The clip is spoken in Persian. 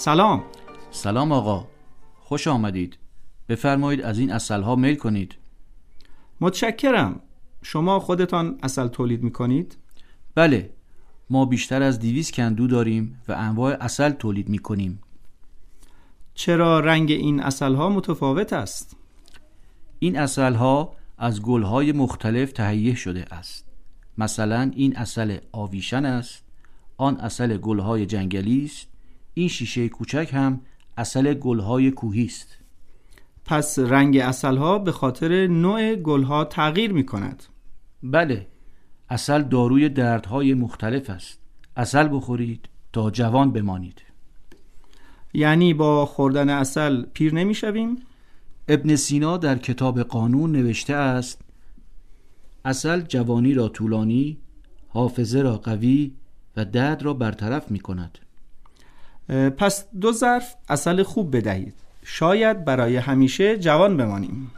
سلام. سلام آقا. خوش آمدید. بفرمایید از این اصل ها میل کنید. متشکرم. شما خودتان اصل تولید می کنید؟ بله. ما بیشتر از دیویز کندو داریم و انواع اصل تولید می کنیم چرا رنگ این اصل ها متفاوت است؟ این اصل ها از گل های مختلف تهیه شده است. مثلا این اصل آویشن است آن اصل گل های جنگلی است این شیشه کوچک هم اصل گل های کوهی است. پس رنگ اصل ها به خاطر نوع گل ها تغییر می کند بله اصل داروی دردهای مختلف است. اصل بخورید تا جوان بمانید. یعنی با خوردن اصل پیر نمی شویم؟ ابن سینا در کتاب قانون نوشته است اصل جوانی را طولانی حافظه را قوی و درد را برطرف می کند پس دو ظرف اصل خوب بدهید. شاید برای همیشه جوان بمانیم.